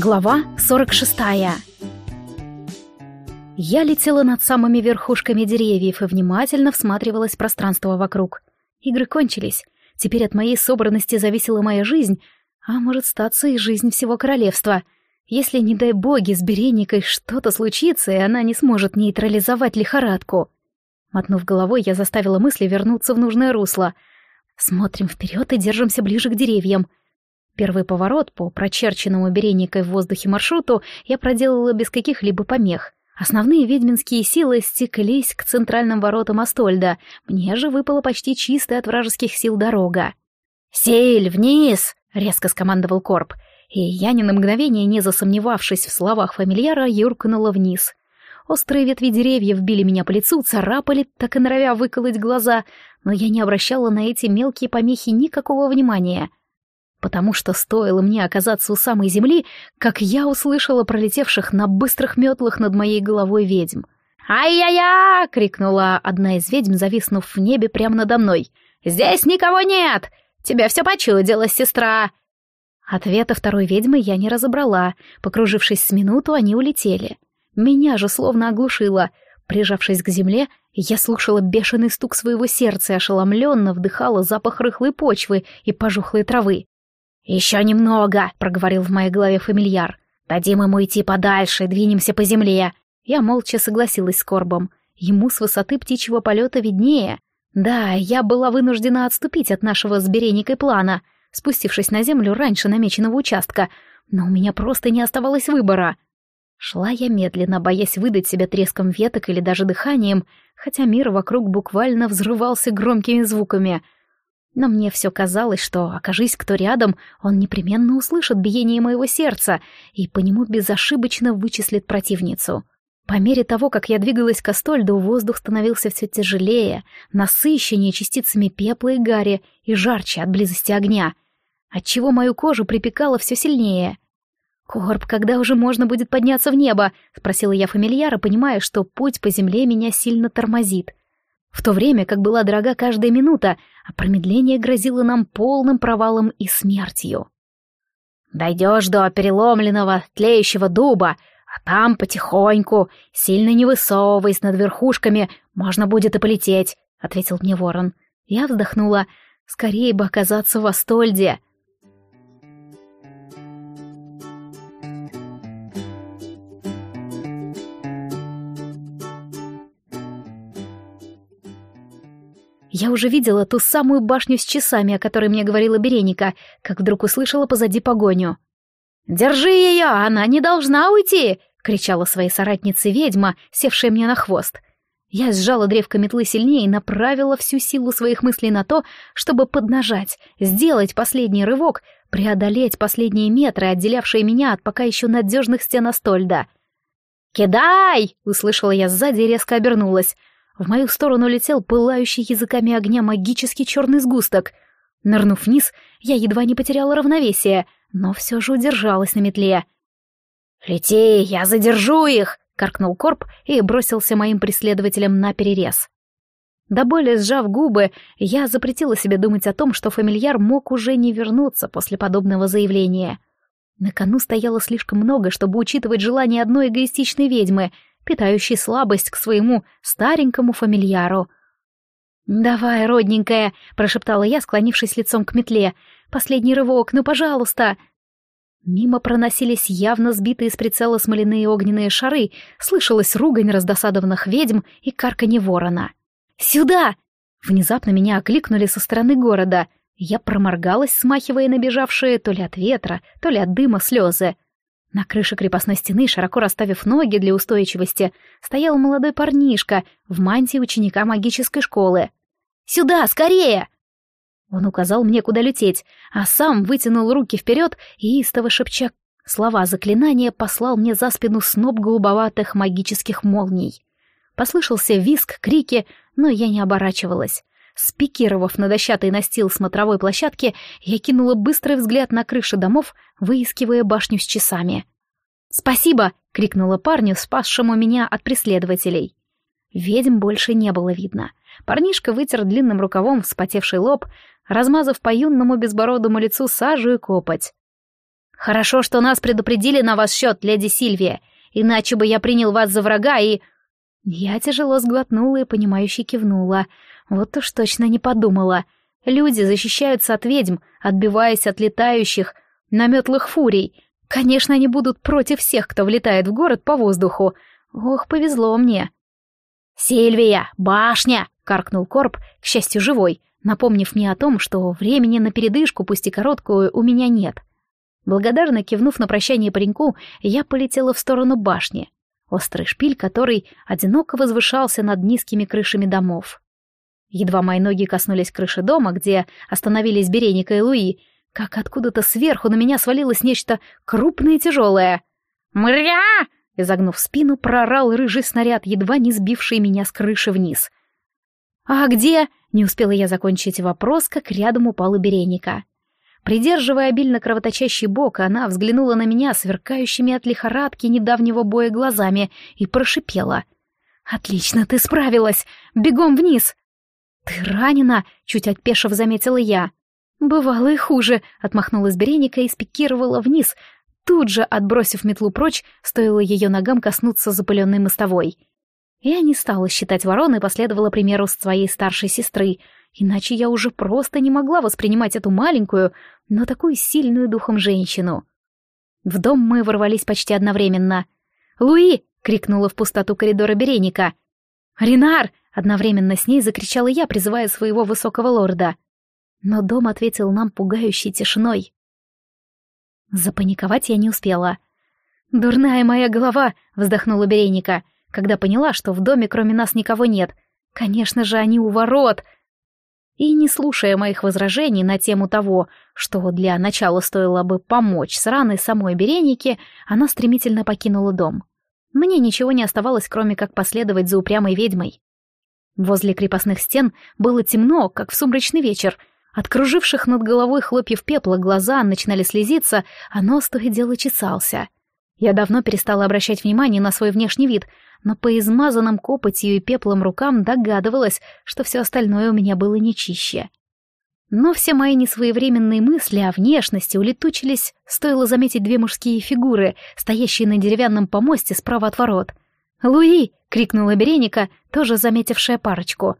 Глава 46 Я летела над самыми верхушками деревьев и внимательно всматривалась в пространство вокруг. Игры кончились. Теперь от моей собранности зависела моя жизнь, а может статься и жизнь всего королевства. Если, не дай боги, с Береникой что-то случится, и она не сможет нейтрализовать лихорадку. Мотнув головой, я заставила мысли вернуться в нужное русло. Смотрим вперед и держимся ближе к деревьям — Первый поворот по прочерченному береникой в воздухе маршруту я проделала без каких-либо помех. Основные ведьминские силы стеклись к центральным воротам Астольда, мне же выпала почти чистая от вражеских сил дорога. «Сель, вниз!» — резко скомандовал Корп, и я ни на мгновение, не засомневавшись в словах фамильяра, юркнула вниз. Острые ветви деревьев били меня по лицу, царапали, так и норовя выколоть глаза, но я не обращала на эти мелкие помехи никакого внимания — потому что стоило мне оказаться у самой земли, как я услышала пролетевших на быстрых метлах над моей головой ведьм. «Ай-я-я!» — крикнула одна из ведьм, зависнув в небе прямо надо мной. «Здесь никого нет! Тебя все почудилось, сестра!» Ответа второй ведьмы я не разобрала. Покружившись с минуту, они улетели. Меня же словно оглушило. Прижавшись к земле, я слушала бешеный стук своего сердца и ошеломленно вдыхала запах рыхлой почвы и пожухлой травы. «Еще немного», — проговорил в моей голове фамильяр. «Дадим ему идти подальше, двинемся по земле». Я молча согласилась с Корбом. Ему с высоты птичьего полета виднее. Да, я была вынуждена отступить от нашего с Береникой плана, спустившись на землю раньше намеченного участка, но у меня просто не оставалось выбора. Шла я медленно, боясь выдать себя треском веток или даже дыханием, хотя мир вокруг буквально взрывался громкими звуками — но мне все казалось, что, окажись кто рядом, он непременно услышит биение моего сердца и по нему безошибочно вычислит противницу. По мере того, как я двигалась к Астольду, воздух становился все тяжелее, насыщеннее частицами пепла и гари и жарче от близости огня, отчего мою кожу припекало все сильнее. «Корп, когда уже можно будет подняться в небо?» — спросила я фамильяра, понимая, что путь по земле меня сильно тормозит в то время как была дорога каждая минута, а промедление грозило нам полным провалом и смертью. «Дойдешь до переломленного, тлеющего дуба, а там потихоньку, сильно не высовываясь над верхушками, можно будет и полететь», — ответил мне ворон. Я вздохнула. «Скорее бы оказаться в Астольде». Я уже видела ту самую башню с часами, о которой мне говорила Береника, как вдруг услышала позади погоню. «Держи ее, она не должна уйти!» — кричала своей соратнице ведьма, севшая мне на хвост. Я сжала древко метлы сильнее и направила всю силу своих мыслей на то, чтобы поднажать, сделать последний рывок, преодолеть последние метры, отделявшие меня от пока еще надежных стен Астольда. «Кидай!» — услышала я сзади и резко обернулась. В мою сторону летел пылающий языками огня магический черный сгусток. Нырнув вниз, я едва не потеряла равновесие, но все же удержалась на метле. «Лети, я задержу их!» — каркнул Корп и бросился моим преследователям на перерез. До боли сжав губы, я запретила себе думать о том, что фамильяр мог уже не вернуться после подобного заявления. На кону стояло слишком много, чтобы учитывать желание одной эгоистичной ведьмы — питающий слабость к своему старенькому фамильяру. «Давай, родненькая», — прошептала я, склонившись лицом к метле. «Последний рывок, ну, пожалуйста!» Мимо проносились явно сбитые с прицела смоляные огненные шары, слышалась ругань раздосадованных ведьм и карканье ворона. «Сюда!» Внезапно меня окликнули со стороны города. Я проморгалась, смахивая набежавшие то ли от ветра, то ли от дыма слезы. На крыше крепостной стены, широко расставив ноги для устойчивости, стоял молодой парнишка в мантии ученика магической школы. «Сюда, скорее!» Он указал мне, куда лететь, а сам вытянул руки вперед и, истово шепча слова заклинания, послал мне за спину сноп голубоватых магических молний. Послышался визг, крики, но я не оборачивалась. Спикировав на дощатый настил смотровой площадки, я кинула быстрый взгляд на крыши домов, выискивая башню с часами. «Спасибо!» — крикнула парню, спасшему меня от преследователей. Ведьм больше не было видно. Парнишка вытер длинным рукавом вспотевший лоб, размазав по юнному безбородому лицу сажу и копоть. «Хорошо, что нас предупредили на ваш счет, леди Сильвия, иначе бы я принял вас за врага и...» Я тяжело сглотнула и, понимающе кивнула. Вот уж точно не подумала. Люди защищаются от ведьм, отбиваясь от летающих, наметлых фурий. Конечно, они будут против всех, кто влетает в город по воздуху. Ох, повезло мне. «Сильвия, башня!» — каркнул Корп, к счастью, живой, напомнив мне о том, что времени на передышку, пусть и короткую, у меня нет. Благодарно кивнув на прощание пареньку, я полетела в сторону башни, острый шпиль который одиноко возвышался над низкими крышами домов. Едва мои ноги коснулись крыши дома, где остановились Береника и Луи, как откуда-то сверху на меня свалилось нечто крупное и тяжелое. «Мря!» — изогнув спину, прорал рыжий снаряд, едва не сбивший меня с крыши вниз. «А где?» — не успела я закончить вопрос, как рядом упала Береника. Придерживая обильно кровоточащий бок, она взглянула на меня сверкающими от лихорадки недавнего боя глазами и прошипела. «Отлично, ты справилась! Бегом вниз!» «Ты ранена!» — чуть отпешив заметила я. «Бывало и хуже», — отмахнулась Береника и спикировала вниз, тут же, отбросив метлу прочь, стоило ее ногам коснуться запыленной мостовой. Я не стала считать ворон и последовала примеру своей старшей сестры, иначе я уже просто не могла воспринимать эту маленькую, но такую сильную духом женщину. В дом мы ворвались почти одновременно. «Луи!» — крикнула в пустоту коридора Береника. «Ренар!» Одновременно с ней закричала я, призывая своего высокого лорда. Но дом ответил нам пугающей тишиной. Запаниковать я не успела. «Дурная моя голова!» — вздохнула Береника, когда поняла, что в доме кроме нас никого нет. «Конечно же, они у ворот!» И, не слушая моих возражений на тему того, что для начала стоило бы помочь с раной самой Беренике, она стремительно покинула дом. Мне ничего не оставалось, кроме как последовать за упрямой ведьмой. Возле крепостных стен было темно, как в сумрачный вечер. От круживших над головой хлопьев пепла глаза начинали слезиться, а нос то и дело чесался. Я давно перестала обращать внимание на свой внешний вид, но по измазанным копотью и пеплом рукам догадывалась, что все остальное у меня было нечище. Но все мои несвоевременные мысли о внешности улетучились, стоило заметить две мужские фигуры, стоящие на деревянном помосте справа от ворот — «Луи!» — крикнула Береника, тоже заметившая парочку.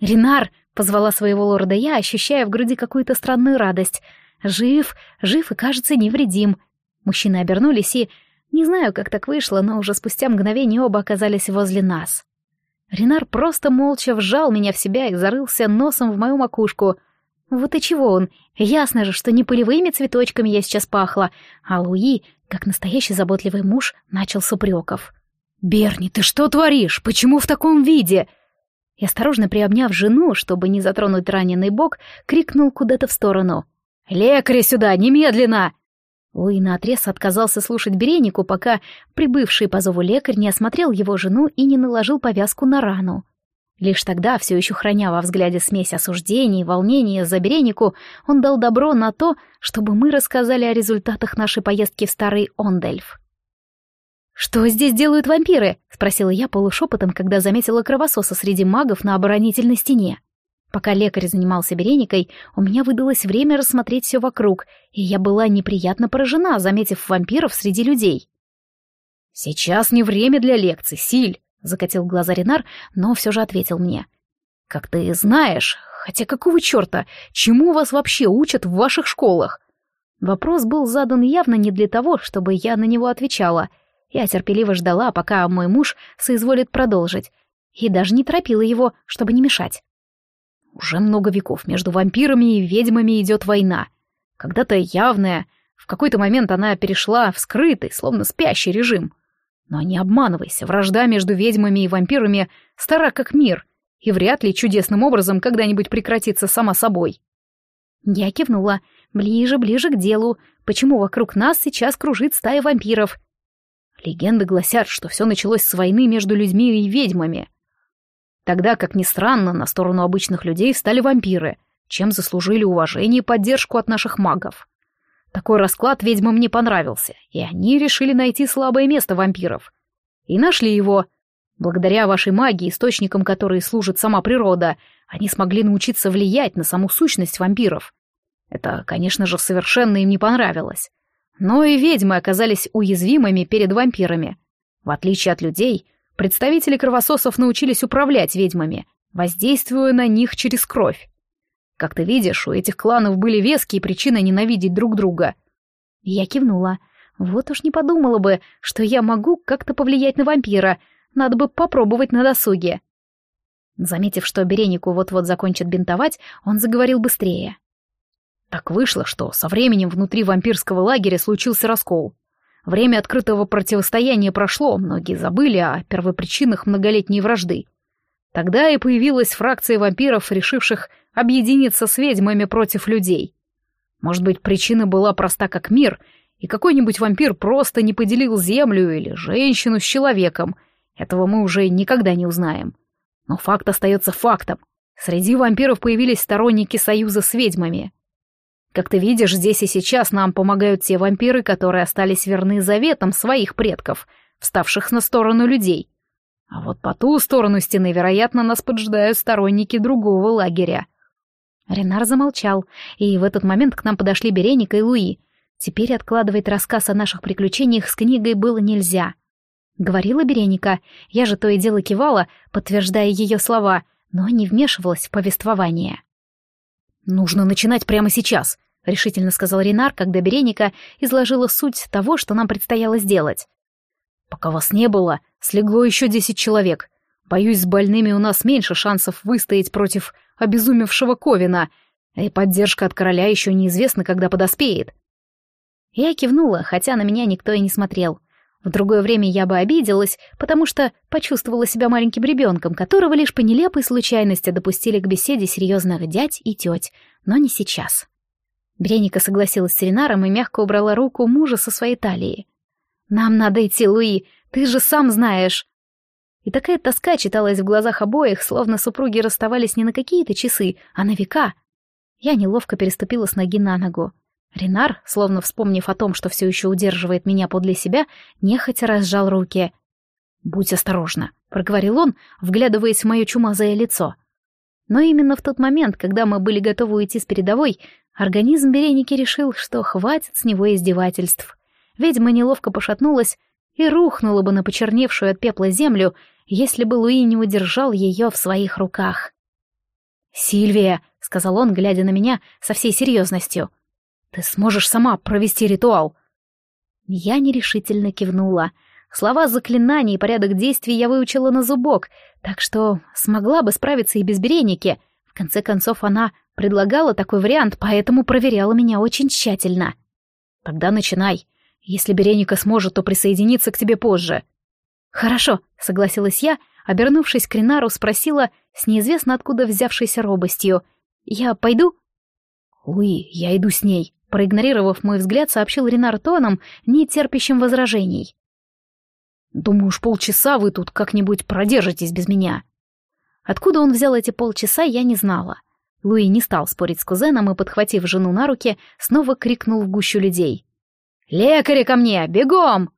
«Ренар!» — позвала своего лорда я, ощущая в груди какую-то странную радость. «Жив, жив и, кажется, невредим». Мужчины обернулись и... Не знаю, как так вышло, но уже спустя мгновение оба оказались возле нас. Ренар просто молча вжал меня в себя и зарылся носом в мою макушку. Вот и чего он. Ясно же, что не полевыми цветочками я сейчас пахла, а Луи, как настоящий заботливый муж, начал с упреков. «Берни, ты что творишь? Почему в таком виде?» И осторожно приобняв жену, чтобы не затронуть раненый бок, крикнул куда-то в сторону. «Лекаря сюда, немедленно!» Луи наотрез отказался слушать Беренику, пока прибывший по зову лекарь не осмотрел его жену и не наложил повязку на рану. Лишь тогда, все еще храня во взгляде смесь осуждений и волнения за Беренику, он дал добро на то, чтобы мы рассказали о результатах нашей поездки в Старый Ондельф. «Что здесь делают вампиры?» — спросила я полушепотом, когда заметила кровососа среди магов на оборонительной стене. Пока лекарь занимался береникой, у меня выдалось время рассмотреть все вокруг, и я была неприятно поражена, заметив вампиров среди людей. «Сейчас не время для лекций, Силь», — закатил глаза Ренар, но все же ответил мне. «Как ты знаешь, хотя какого черта, чему вас вообще учат в ваших школах?» Вопрос был задан явно не для того, чтобы я на него отвечала — я терпеливо ждала, пока мой муж соизволит продолжить, и даже не торопила его, чтобы не мешать. Уже много веков между вампирами и ведьмами идет война. Когда-то явная, в какой-то момент она перешла в скрытый, словно спящий режим. Но не обманывайся, вражда между ведьмами и вампирами стара как мир, и вряд ли чудесным образом когда-нибудь прекратится сама собой. Я кивнула. Ближе, ближе к делу. Почему вокруг нас сейчас кружит стая вампиров? Легенды гласят, что все началось с войны между людьми и ведьмами. Тогда, как ни странно, на сторону обычных людей стали вампиры, чем заслужили уважение и поддержку от наших магов. Такой расклад ведьмам не понравился, и они решили найти слабое место вампиров. И нашли его. Благодаря вашей магии, источникам которой служит сама природа, они смогли научиться влиять на саму сущность вампиров. Это, конечно же, совершенно им не понравилось. Но и ведьмы оказались уязвимыми перед вампирами. В отличие от людей, представители кровососов научились управлять ведьмами, воздействуя на них через кровь. Как ты видишь, у этих кланов были веские причины ненавидеть друг друга. Я кивнула. Вот уж не подумала бы, что я могу как-то повлиять на вампира. Надо бы попробовать на досуге. Заметив, что Беренику вот-вот закончит бинтовать, он заговорил быстрее. Так вышло, что со временем внутри вампирского лагеря случился раскол. Время открытого противостояния прошло, многие забыли о первопричинах многолетней вражды. Тогда и появилась фракция вампиров, решивших объединиться с ведьмами против людей. Может быть, причина была проста как мир, и какой-нибудь вампир просто не поделил землю или женщину с человеком. Этого мы уже никогда не узнаем. Но факт остается фактом. Среди вампиров появились сторонники союза с ведьмами. Как ты видишь, здесь и сейчас нам помогают те вампиры, которые остались верны заветам своих предков, вставших на сторону людей. А вот по ту сторону стены, вероятно, нас поджидают сторонники другого лагеря. Ренар замолчал, и в этот момент к нам подошли Береника и Луи. Теперь откладывать рассказ о наших приключениях с книгой было нельзя. Говорила Береника, я же то и дело кивала, подтверждая ее слова, но не вмешивалась в повествование. «Нужно начинать прямо сейчас», — решительно сказал Ренар, когда Береника изложила суть того, что нам предстояло сделать. «Пока вас не было, слегло еще десять человек. Боюсь, с больными у нас меньше шансов выстоять против обезумевшего Ковина, и поддержка от короля еще неизвестно, когда подоспеет». Я кивнула, хотя на меня никто и не смотрел — в другое время я бы обиделась, потому что почувствовала себя маленьким ребенком, которого лишь по нелепой случайности допустили к беседе серьезных дядь и теть, но не сейчас. Бреника согласилась с Ренаром и мягко убрала руку мужа со своей талии. «Нам надо идти, Луи, ты же сам знаешь!» И такая тоска читалась в глазах обоих, словно супруги расставались не на какие-то часы, а на века. Я неловко переступила с ноги на ногу. Ренар, словно вспомнив о том, что все еще удерживает меня подле себя, нехотя разжал руки. «Будь осторожна», — проговорил он, вглядываясь в мое чумазое лицо. Но именно в тот момент, когда мы были готовы уйти с передовой, организм Береники решил, что хватит с него издевательств. Ведьма неловко пошатнулась и рухнула бы на почерневшую от пепла землю, если бы Луи не удержал ее в своих руках. «Сильвия», — сказал он, глядя на меня со всей серьезностью, — ты сможешь сама провести ритуал?» Я нерешительно кивнула. Слова заклинаний и порядок действий я выучила на зубок, так что смогла бы справиться и без Береники. В конце концов, она предлагала такой вариант, поэтому проверяла меня очень тщательно. «Тогда начинай. Если Береника сможет, то присоединиться к тебе позже». «Хорошо», — согласилась я, обернувшись к Ренару, спросила с неизвестно откуда взявшейся робостью. «Я пойду?» «Уи, я иду с ней», Проигнорировав мой взгляд, сообщил Ренар тоном, не терпящим возражений. «Думаю, уж полчаса вы тут как-нибудь продержитесь без меня». Откуда он взял эти полчаса, я не знала. Луи не стал спорить с кузеном и, подхватив жену на руки, снова крикнул в гущу людей. «Лекаря ко мне! Бегом!»